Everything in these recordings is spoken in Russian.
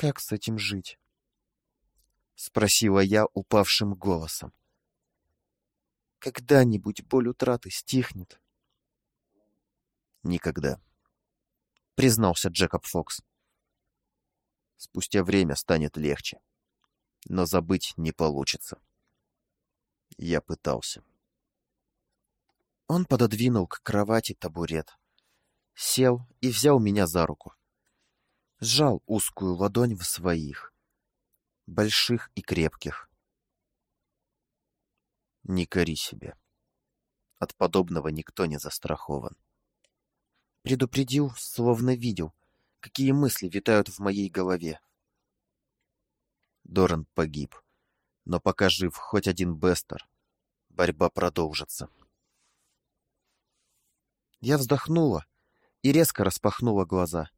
Как с этим жить? Спросила я упавшим голосом. Когда-нибудь боль утраты стихнет? Никогда. Признался Джекоб Фокс. Спустя время станет легче. Но забыть не получится. Я пытался. Он пододвинул к кровати табурет. Сел и взял меня за руку. Сжал узкую ладонь в своих. Больших и крепких. Не кори себя. От подобного никто не застрахован. Предупредил, словно видел, какие мысли витают в моей голове. Доран погиб. Но пока жив хоть один Бестер, борьба продолжится. Я вздохнула и резко распахнула глаза.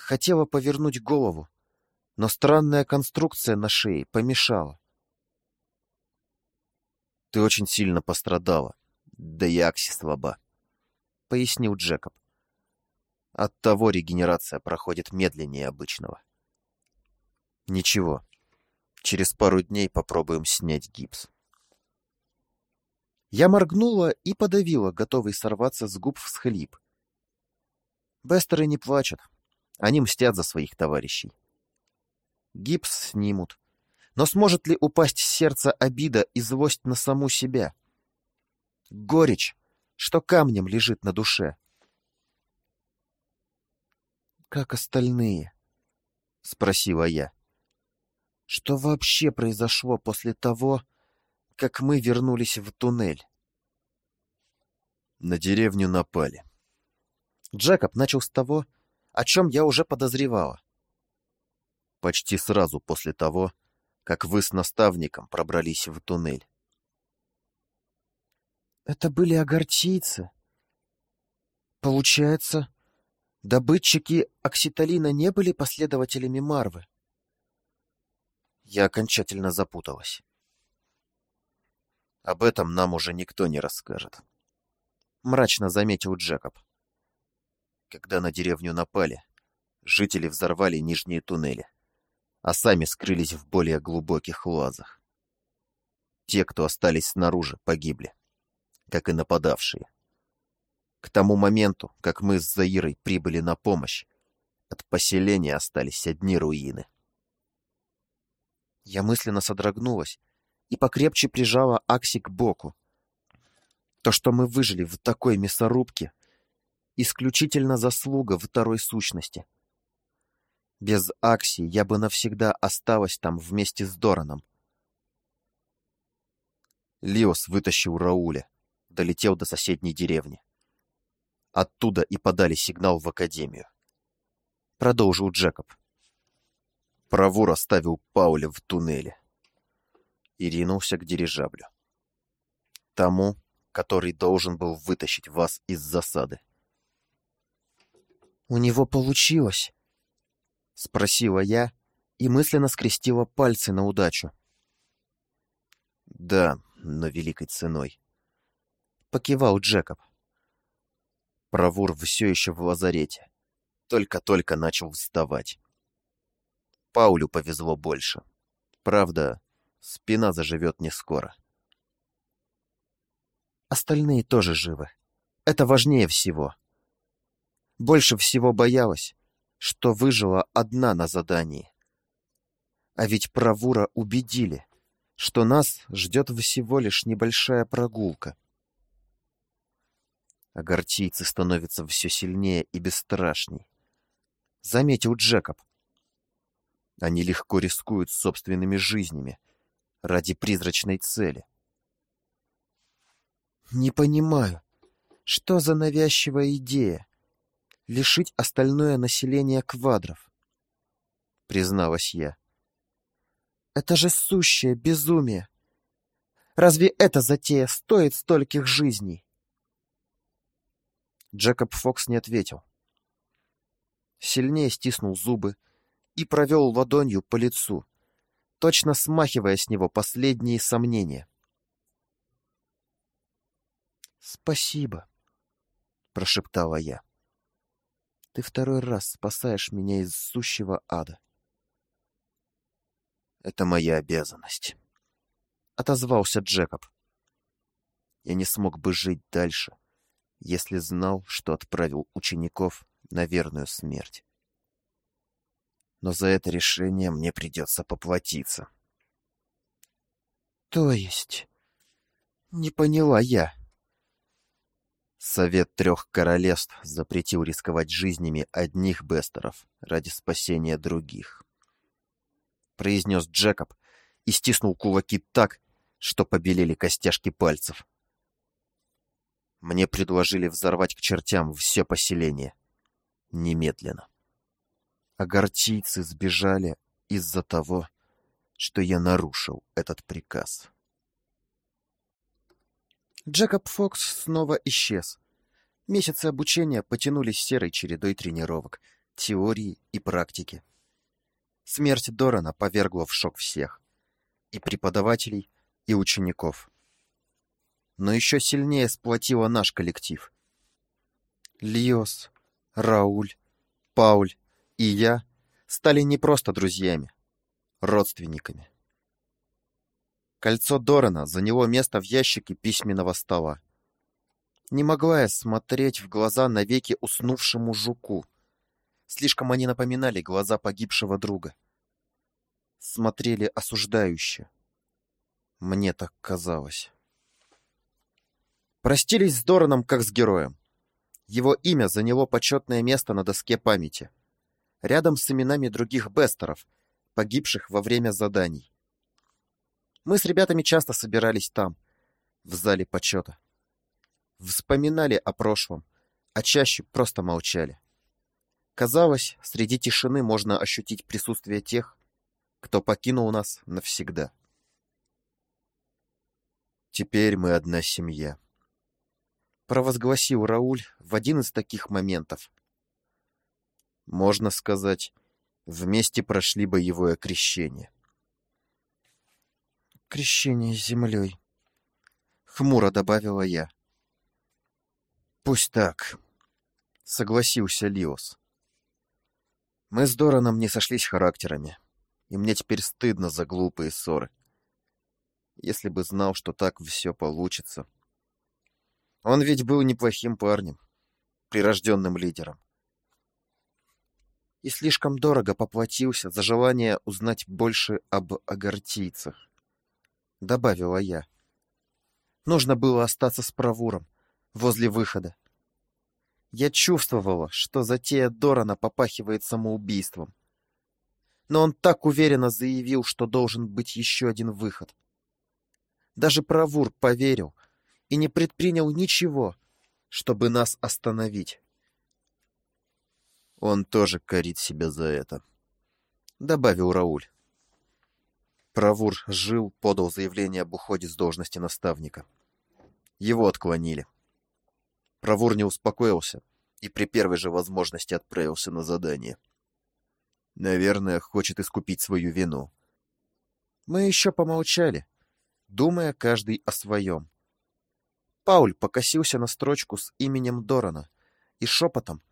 Хотела повернуть голову, но странная конструкция на шее помешала. «Ты очень сильно пострадала, да и Акси слаба», — пояснил Джекоб. Оттого регенерация проходит медленнее обычного. Ничего, через пару дней попробуем снять гипс. Я моргнула и подавила, готовый сорваться с губ всхлип. Бестеры не плачут. Они мстят за своих товарищей. Гипс снимут. Но сможет ли упасть с сердца обида и злость на саму себя? Горечь, что камнем лежит на душе. «Как остальные?» — спросила я. «Что вообще произошло после того, как мы вернулись в туннель?» На деревню напали. Джекоб начал с того, о чем я уже подозревала. Почти сразу после того, как вы с наставником пробрались в туннель. Это были агартийцы. Получается, Добытчики окситолина не были последователями Марвы. Я окончательно запуталась. Об этом нам уже никто не расскажет. Мрачно заметил Джекоб. Когда на деревню напали, жители взорвали нижние туннели, а сами скрылись в более глубоких лазах. Те, кто остались снаружи, погибли, как и нападавшие. К тому моменту, как мы с Заирой прибыли на помощь, от поселения остались одни руины. Я мысленно содрогнулась и покрепче прижала Акси к боку. То, что мы выжили в такой мясорубке, исключительно заслуга второй сущности. Без Акси я бы навсегда осталась там вместе с Дораном. Лиос вытащил Рауля, долетел до соседней деревни. Оттуда и подали сигнал в академию. Продолжил Джекоб. Правур оставил Пауля в туннеле и ринулся к дирижаблю. Тому, который должен был вытащить вас из засады. «У него получилось?» — спросила я и мысленно скрестила пальцы на удачу. «Да, но великой ценой», — покивал Джекоб. Правур все еще в лазарете. Только-только начал вставать. Паулю повезло больше. Правда, спина заживет не скоро. Остальные тоже живы. Это важнее всего. Больше всего боялась, что выжила одна на задании. А ведь Правура убедили, что нас ждет всего лишь небольшая прогулка а гортийцы становятся все сильнее и бесстрашней. Заметил Джекоб. Они легко рискуют собственными жизнями ради призрачной цели. Не понимаю, что за навязчивая идея лишить остальное население квадров? Призналась я. Это же сущее безумие. Разве эта затея стоит стольких жизней? Джекоб Фокс не ответил. Сильнее стиснул зубы и провел ладонью по лицу, точно смахивая с него последние сомнения. «Спасибо», — прошептала я. Ты второй раз спасаешь меня из сущего ада. Это моя обязанность. Отозвался Джекоб. Я не смог бы жить дальше, если знал, что отправил учеников на верную смерть. Но за это решение мне придется поплатиться. То есть... Не поняла я. Совет трех королевств запретил рисковать жизнями одних бестеров ради спасения других. Произнес Джекоб и стиснул кулаки так, что побелели костяшки пальцев. Мне предложили взорвать к чертям все поселение. Немедленно. Агартийцы сбежали из-за того, что я нарушил этот приказ. Джекоб Фокс снова исчез. Месяцы обучения потянулись серой чередой тренировок, теории и практики. Смерть Дорана повергла в шок всех. И преподавателей, и учеников. Но еще сильнее сплотила наш коллектив. Лиос, Рауль, Пауль и я стали не просто друзьями, родственниками. Кольцо Дорана заняло место в ящике письменного стола. Не могла я смотреть в глаза навеки уснувшему жуку. Слишком они напоминали глаза погибшего друга. Смотрели осуждающе. Мне так казалось. Простились с Дораном как с героем. Его имя заняло почетное место на доске памяти. Рядом с именами других бестеров, погибших во время заданий. Мы с ребятами часто собирались там, в зале почета. Вспоминали о прошлом, а чаще просто молчали. Казалось, среди тишины можно ощутить присутствие тех, кто покинул нас навсегда. Теперь мы одна семья. Провозгласил Рауль в один из таких моментов. Можно сказать, вместе прошли боевое крещение крещение землей. Хмуро добавила я. Пусть так, согласился Лиос. Мы с Дораном не сошлись характерами, и мне теперь стыдно за глупые ссоры. Если бы знал, что так все получится. Он ведь был неплохим парнем, прирожденным лидером. И слишком дорого поплатился за желание узнать больше об агартийцах. — добавила я. Нужно было остаться с Правуром, возле выхода. Я чувствовала, что затея Дорана попахивает самоубийством. Но он так уверенно заявил, что должен быть еще один выход. Даже Правур поверил и не предпринял ничего, чтобы нас остановить. Он тоже корит себя за это, — добавил Рауль. Правур жил, подал заявление об уходе с должности наставника. Его отклонили. Правур не успокоился и при первой же возможности отправился на задание. Наверное, хочет искупить свою вину. Мы еще помолчали, думая каждый о своем. Пауль покосился на строчку с именем Дорана и шепотом,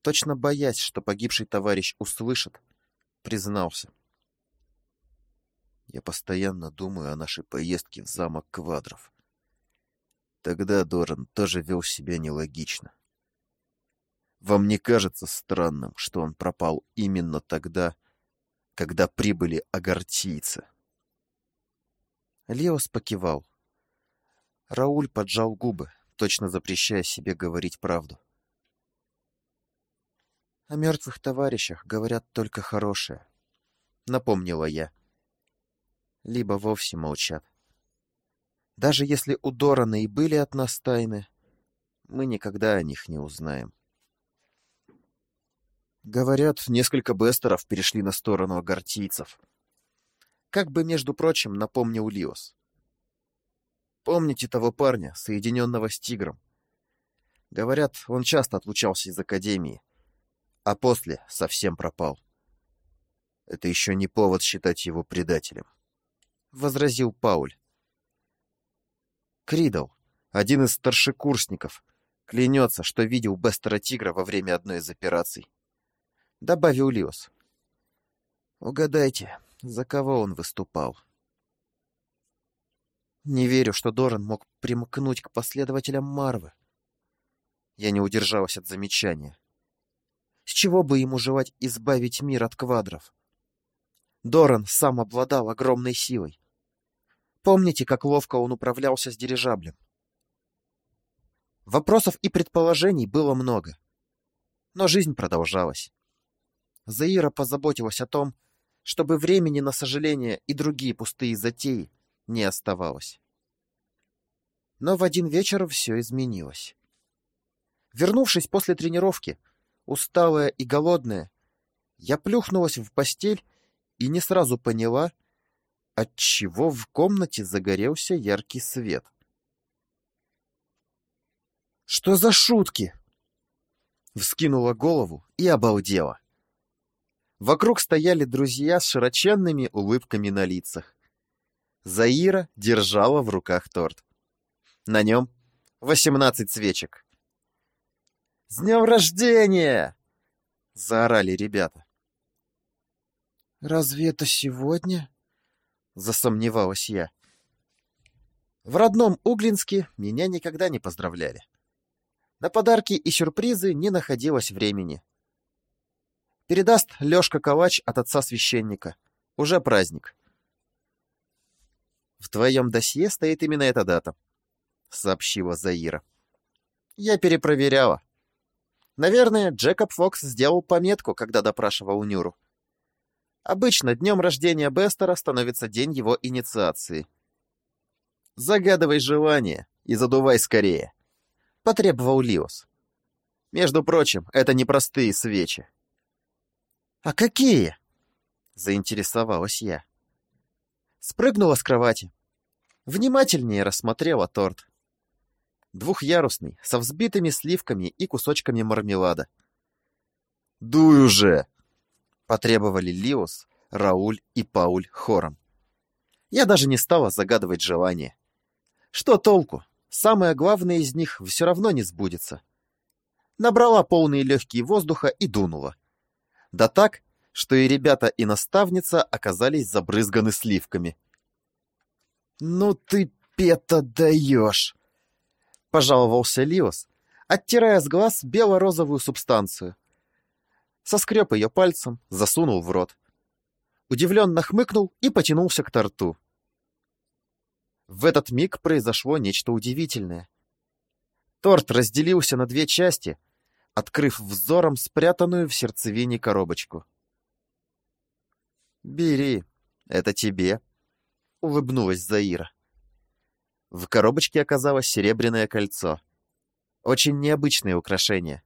точно боясь, что погибший товарищ услышит, признался — я постоянно думаю о нашей поездке в замок Квадров. Тогда Доран тоже вел себя нелогично. Вам не кажется странным, что он пропал именно тогда, когда прибыли агартийцы? Леос покивал. Рауль поджал губы, точно запрещая себе говорить правду. «О мертвых товарищах говорят только хорошее», — напомнила я либо вовсе молчат. Даже если у Дорана и были от нас тайны, мы никогда о них не узнаем. Говорят, несколько бестеров перешли на сторону агартийцев. Как бы, между прочим, напомнил Лиос. Помните того парня, соединенного с тигром? Говорят, он часто отлучался из академии, а после совсем пропал. Это еще не повод считать его предателем. — возразил Пауль. Кридл, один из старшекурсников, Клянется, что видел Бестера Тигра во время одной из операций. Добавил Лиос. Угадайте, за кого он выступал? Не верю, что Доран мог примкнуть к последователям Марвы. Я не удержалась от замечания. С чего бы ему желать избавить мир от квадров? Доран сам обладал огромной силой. Помните, как ловко он управлялся с дирижаблем? Вопросов и предположений было много. Но жизнь продолжалась. Заира позаботилась о том, чтобы времени на сожаление и другие пустые затеи не оставалось. Но в один вечер все изменилось. Вернувшись после тренировки, усталая и голодная, я плюхнулась в постель и не сразу поняла, отчего в комнате загорелся яркий свет. «Что за шутки?» Вскинула голову и обалдела. Вокруг стояли друзья с широченными улыбками на лицах. Заира держала в руках торт. На нем восемнадцать свечек. «С днем рождения!» — заорали ребята. «Разве это сегодня?» — засомневалась я. В родном Углинске меня никогда не поздравляли. На подарки и сюрпризы не находилось времени. Передаст Лёшка Ковач от отца священника. Уже праздник. В твоем досье стоит именно эта дата, сообщила Заира. Я перепроверяла. Наверное, Джекоб Фокс сделал пометку, когда допрашивал Нюру. Обычно днем рождения Бестера становится день его инициации. «Загадывай желание и задувай скорее», — потребовал Лиос. «Между прочим, это непростые свечи». «А какие?» — заинтересовалась я. Спрыгнула с кровати. Внимательнее рассмотрела торт. Двухъярусный, со взбитыми сливками и кусочками мармелада. «Дуй уже!» — потребовали Лиос, Рауль и Пауль хором. Я даже не стала загадывать желание. Что толку? Самое главное из них все равно не сбудется. Набрала полные легкие воздуха и дунула. Да так, что и ребята, и наставница оказались забрызганы сливками. «Ну ты, Пета, даешь!» — пожаловался Лиос, оттирая с глаз бело-розовую субстанцию. Соскреб ее пальцем, засунул в рот. Удивленно хмыкнул и потянулся к торту. В этот миг произошло нечто удивительное. Торт разделился на две части, открыв взором спрятанную в сердцевине коробочку. «Бери, это тебе», — улыбнулась Заира. В коробочке оказалось серебряное кольцо. Очень необычное украшение.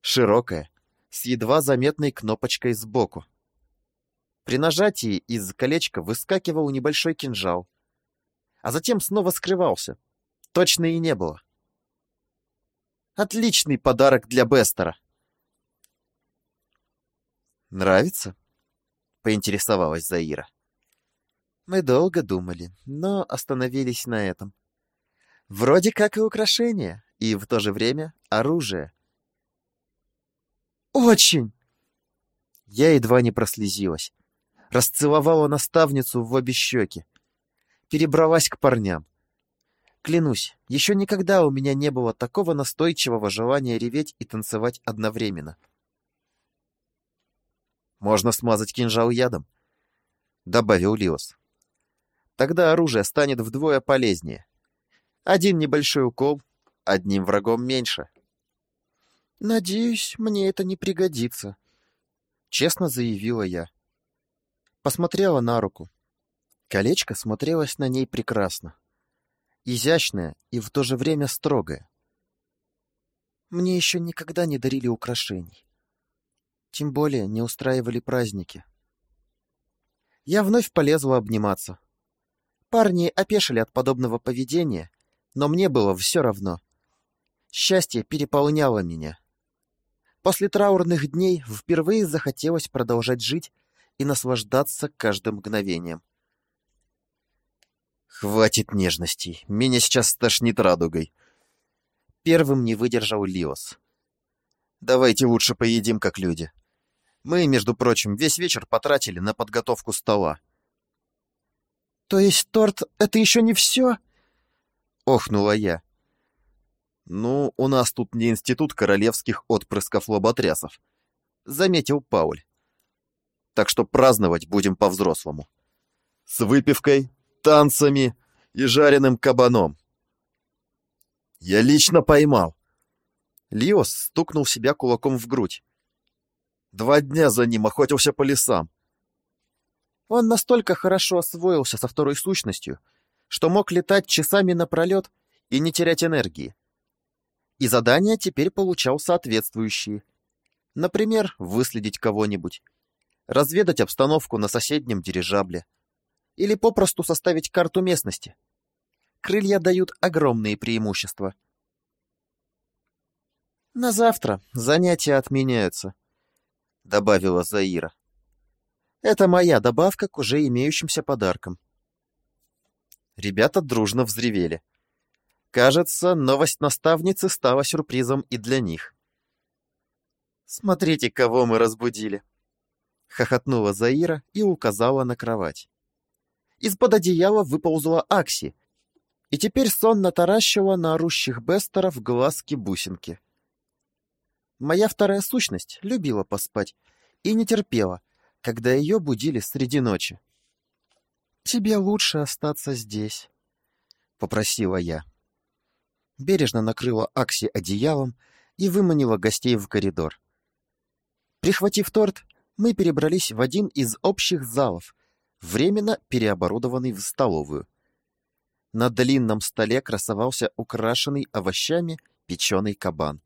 Широкое, с едва заметной кнопочкой сбоку. При нажатии из колечка выскакивал небольшой кинжал, а затем снова скрывался. Точно и не было. Отличный подарок для Бестера. «Нравится?» поинтересовалась Заира. Мы долго думали, но остановились на этом. Вроде как и украшение, и в то же время оружие. Очень! Я едва не прослезилась. Расцеловала наставницу в обе щеки. Перебралась к парням. Клянусь, еще никогда у меня не было такого настойчивого желания реветь и танцевать одновременно. — можно смазать кинжал ядом, — добавил Лиос. Тогда оружие станет вдвое полезнее. Один небольшой укол, одним врагом меньше. «Надеюсь, мне это не пригодится», — честно заявила я. Посмотрела на руку. Колечко смотрелось на ней прекрасно. Изящное и в то же время строгое. Мне еще никогда не дарили украшений. Тем более не устраивали праздники. Я вновь полезла обниматься. Парни опешили от подобного поведения, но мне было все равно. Счастье переполняло меня. После траурных дней впервые захотелось продолжать жить и наслаждаться каждым мгновением. «Хватит нежностей, меня сейчас стошнит радугой», Первым не выдержал Лиос. «Давайте лучше поедим, как люди. Мы, между прочим, весь вечер потратили на подготовку стола». «То есть торт — это еще не все?» — охнула я. «Ну, у нас тут не институт королевских отпрысков-лоботрясов», — заметил Пауль. «Так что праздновать будем по-взрослому. С выпивкой, танцами и жареным кабаном». «Я лично поймал!» Лиос стукнул себя кулаком в грудь. «Два дня за ним охотился по лесам. Он настолько хорошо освоился со второй сущностью, что мог летать часами напролет и не терять энергии. И задания теперь получал соответствующие. Например, выследить кого-нибудь, разведать обстановку на соседнем дирижабле или попросту составить карту местности. Крылья дают огромные преимущества. «На завтра занятия отменяются», — добавила Заира. «Это моя добавка к уже имеющимся подаркам». Ребята дружно взревели. Кажется, новость наставницы стала сюрпризом и для них. «Смотрите, кого мы разбудили!» — хохотнула Заира и указала на кровать. Из-под одеяла выползла Акси и теперь сонно таращила на орущих Бестеров глазки-бусинки. Моя вторая сущность любила поспать и не терпела, когда ее будили среди ночи. «Тебе лучше остаться здесь», — попросила я. Бережно накрыла Акси одеялом и выманила гостей в коридор. Прихватив торт, мы перебрались в один из общих залов, временно переоборудованный в столовую. На длинном столе красовался украшенный овощами печеный кабан.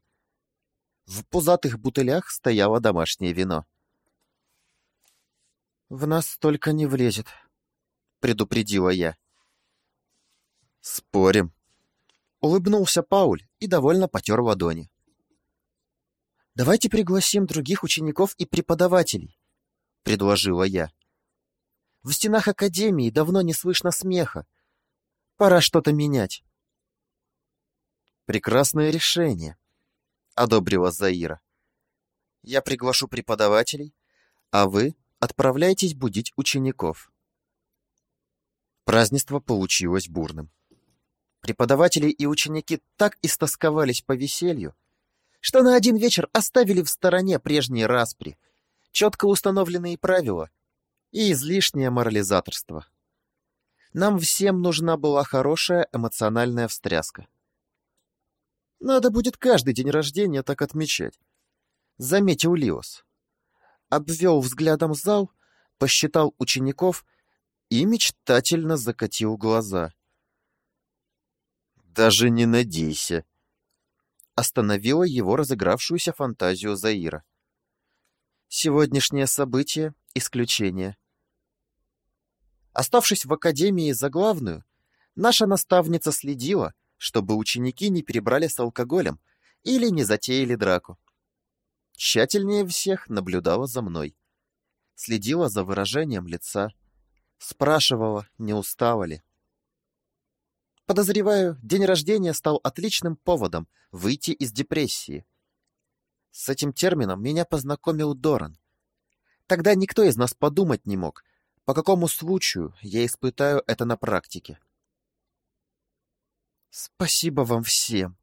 В пузатых бутылях стояло домашнее вино. «В нас столько не влезет», — предупредила я. «Спорим», — улыбнулся Пауль и довольно потер ладони. «Давайте пригласим других учеников и преподавателей», — предложила я. «В стенах Академии давно не слышно смеха, Пора что-то менять. Прекрасное решение, одобрила Заира. Я приглашу преподавателей, а вы отправляйтесь будить учеников. Празднество получилось бурным. Преподаватели и ученики так истосковались по веселью, что на один вечер оставили в стороне прежние распри, четко установленные правила и излишнее морализаторство. Нам всем нужна была хорошая эмоциональная встряска. Надо будет каждый день рождения так отмечать. Заметил Лиос. Обвел взглядом зал, посчитал учеников и мечтательно закатил глаза. «Даже не надейся!» Остановила его разыгравшуюся фантазию Заира. «Сегодняшнее событие — исключение. Оставшись в академии за главную, наша наставница следила, чтобы ученики не перебрали с алкоголем или не затеяли драку. Тщательнее всех наблюдала за мной. Следила за выражением лица. Спрашивала, не устала ли. Подозреваю, день рождения стал отличным поводом выйти из депрессии. С этим термином меня познакомил Доран. Тогда никто из нас подумать не мог, по какому случаю я испытаю это на практике? Спасибо вам всем.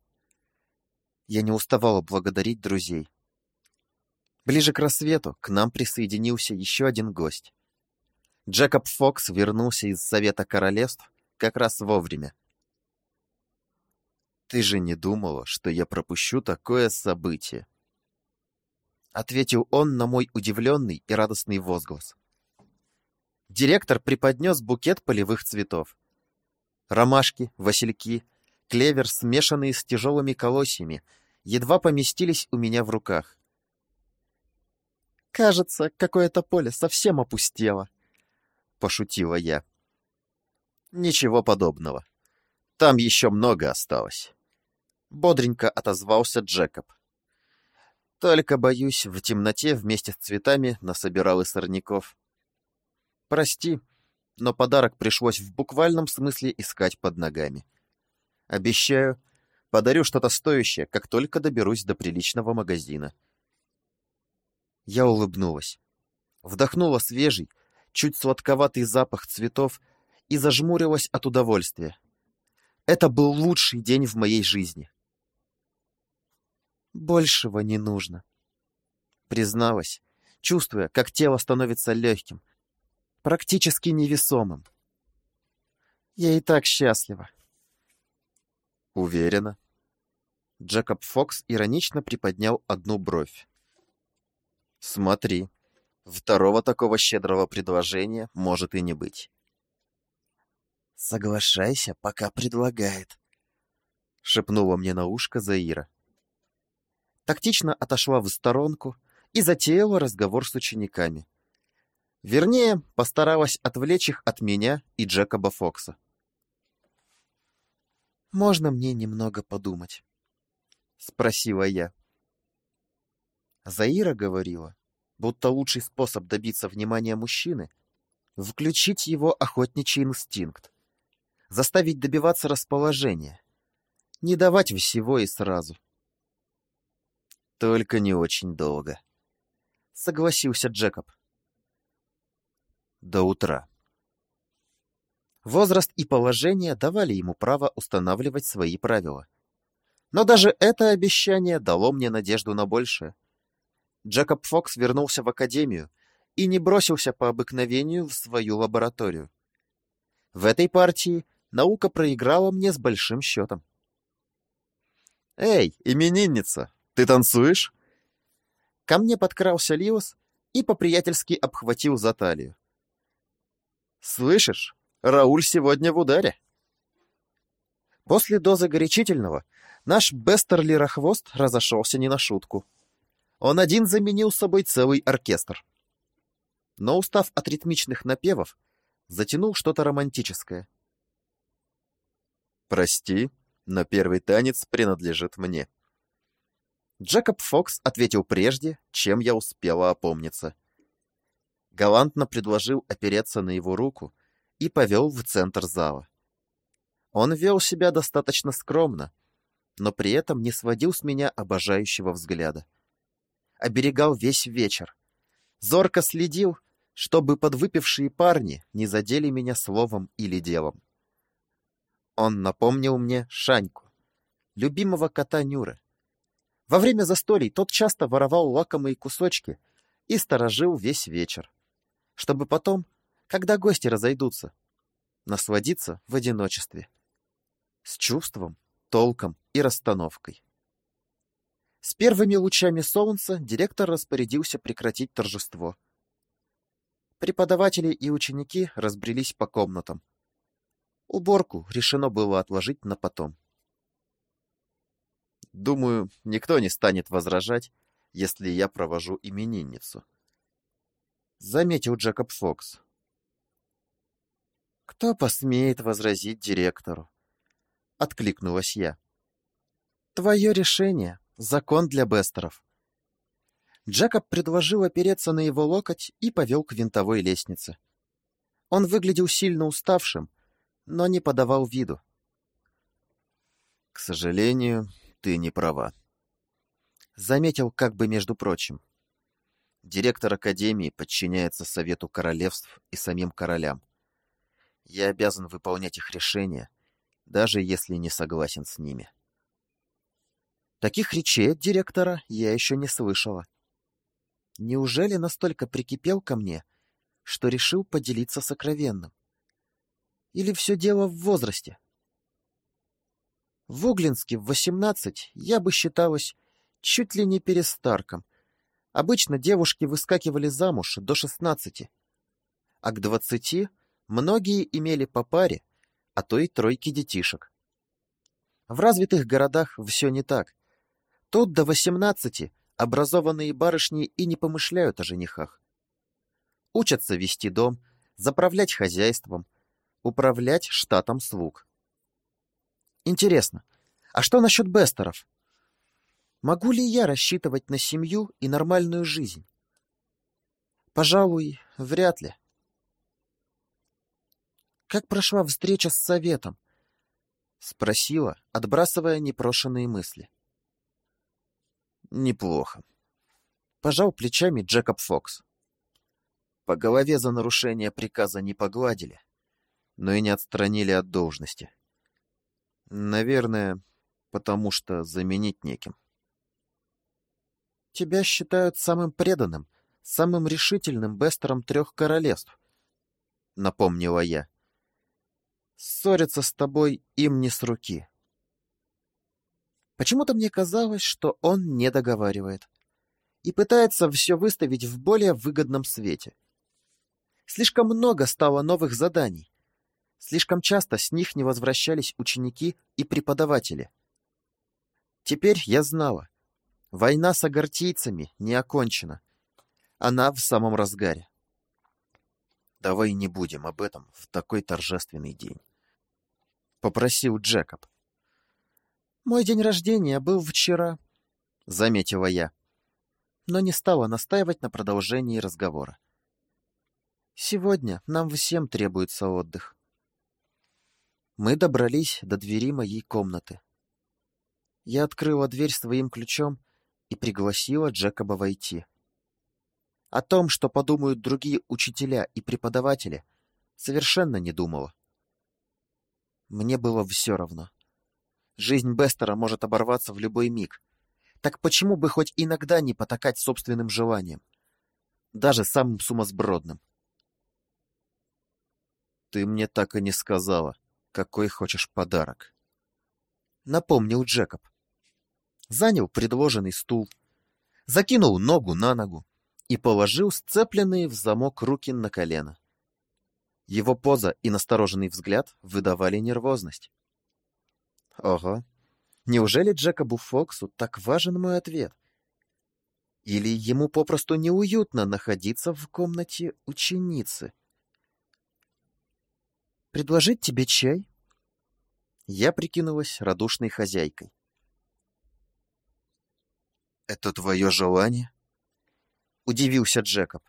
Я не уставала благодарить друзей. Ближе к рассвету к нам присоединился еще один гость. Джекоб Фокс вернулся из Совета Королевств как раз вовремя. «Ты же не думала, что я пропущу такое событие?» Ответил он на мой удивленный и радостный возглас. Директор преподнес букет полевых цветов. Ромашки, васильки, клевер, смешанные с тяжелыми колосьями, едва поместились у меня в руках. «Кажется, какое-то поле совсем опустело», — пошутила я. «Ничего подобного. Там еще много осталось», — бодренько отозвался Джекоб. «Только, боюсь, в темноте вместе с цветами насобирал и сорняков». Прости, но подарок пришлось в буквальном смысле искать под ногами. Обещаю, Подарю что-то стоящее, как только доберусь до приличного магазина. Я улыбнулась. Вдохнула свежий, чуть сладковатый запах цветов и зажмурилась от удовольствия. Это был лучший день в моей жизни. Большего не нужно. Призналась, чувствуя, как тело становится легким, практически невесомым. Я и так счастлива. Уверена. Джекоб Фокс иронично приподнял одну бровь. Смотри, второго такого щедрого предложения может и не быть. Соглашайся, пока предлагает, шепнула мне на ушко Заира. Тактично отошла в сторонку и затеяла разговор с учениками. Вернее, постаралась отвлечь их от меня и Джекоба Фокса. «Можно мне немного подумать?» — спросила я. Заира говорила, будто лучший способ добиться внимания мужчины — включить его охотничий инстинкт, заставить добиваться расположения, не давать всего и сразу. Только не очень долго. Согласился Джекоб. До утра. Возраст и положение давали ему право устанавливать свои правила. Но даже это обещание дало мне надежду на большее. Джекоб Фокс вернулся в академию и не бросился по обыкновению в свою лабораторию. В этой партии наука проиграла мне с большим счетом. «Эй, именинница, ты танцуешь?» Ко мне подкрался Лиос и по-приятельски обхватил за талию. «Слышишь, Рауль сегодня в ударе. После дозы горячительного наш Бестер-лирохвост разошелся не на шутку. Он один заменил собой целый оркестр. Но, устав от ритмичных напевов, затянул что-то романтическое. «Прости, но первый танец принадлежит мне». Джекоб Фокс ответил прежде, чем я успела опомниться. Галантно предложил опереться на его руку — и повел в центр зала. Он вел себя достаточно скромно, но при этом не сводил с меня обожающего взгляда. Оберегал весь вечер. Зорко следил, чтобы подвыпившие парни не задели меня словом или делом. Он напомнил мне Шаньку, любимого кота Нюры. Во время застолий тот часто воровал лакомые кусочки и сторожил весь вечер, чтобы потом когда гости разойдутся. Насладиться в одиночестве. С чувством, толком и расстановкой. С первыми лучами солнца директор распорядился прекратить торжество. Преподаватели и ученики разбрелись по комнатам. Уборку решено было отложить на потом. Думаю, никто не станет возражать, если я провожу именинницу. Заметил Джекоб Фокс. «Кто посмеет возразить директору?» — откликнулась я. «Твое решение — закон для Бестеров». Джекоб предложил опереться на его локоть и повел к винтовой лестнице. Он выглядел сильно уставшим, но не подавал виду. «К сожалению, ты не права», — заметил как бы между прочим. Директор Академии подчиняется Совету Королевств и самим королям. Я обязан выполнять их решения, даже если не согласен с ними. Таких речей от директора я еще не слышала. Неужели настолько прикипел ко мне, что решил поделиться сокровенным? Или все дело в возрасте? В Углинске в восемнадцать я бы считалась чуть ли не перестарком. Обычно девушки выскакивали замуж до шестнадцати, а к двадцати Многие имели по паре, а то и тройки детишек. В развитых городах все не так. Тут до восемнадцати образованные барышни и не помышляют о женихах. Учатся вести дом, заправлять хозяйством, управлять штатом слуг. Интересно, а что насчет Бестеров? Могу ли я рассчитывать на семью и нормальную жизнь? Пожалуй, вряд ли. Как прошла встреча с советом? Спросила, отбрасывая непрошенные мысли. Неплохо. Пожал плечами Джекоб Фокс. По голове за нарушение приказа не погладили, но и не отстранили от должности. Наверное, потому что заменить неким. Тебя считают самым преданным, самым решительным бестером трех королевств, — напомнила я. Ссориться с тобой им не с руки. Почему-то мне казалось, что он не договаривает и пытается все выставить в более выгодном свете. Слишком много стало новых заданий. Слишком часто с них не возвращались ученики и преподаватели. Теперь я знала. Война с агартийцами не окончена. Она в самом разгаре. Давай не будем об этом в такой торжественный день. Попросил Джекоб. Мой день рождения был вчера, заметила я, но не стала настаивать на продолжении разговора. Сегодня нам всем требуется отдых. Мы добрались до двери моей комнаты. Я открыла дверь своим ключом и пригласила Джекоба войти. О том, что подумают другие учителя и преподаватели, совершенно не думала. Мне было все равно. Жизнь Бестера может оборваться в любой миг. Так почему бы хоть иногда не потакать собственным желаниям? Даже самым сумасбродным. Ты мне так и не сказала, какой хочешь подарок. Напомнил Джекоб. Занял предложенный стул, закинул ногу на ногу и положил сцепленные в замок руки на колено. Его поза и настороженный взгляд выдавали нервозность. Ого, неужели Джекобу Фоксу так важен мой ответ? Или ему попросту неуютно находиться в комнате ученицы? «Предложить тебе чай?» Я прикинулась радушной хозяйкой. «Это твое желание?» Удивился Джекоб.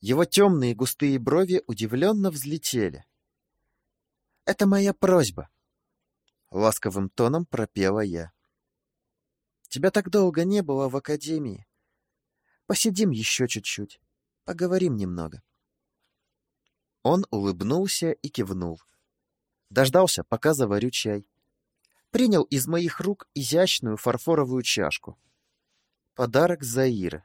Его темные густые брови удивленно взлетели. «Это моя просьба», — ласковым тоном пропела я. «Тебя так долго не было в академии. Посидим еще чуть-чуть, поговорим немного». Он улыбнулся и кивнул. Дождался, пока заварю чай. Принял из моих рук изящную фарфоровую чашку. Подарок Заиры.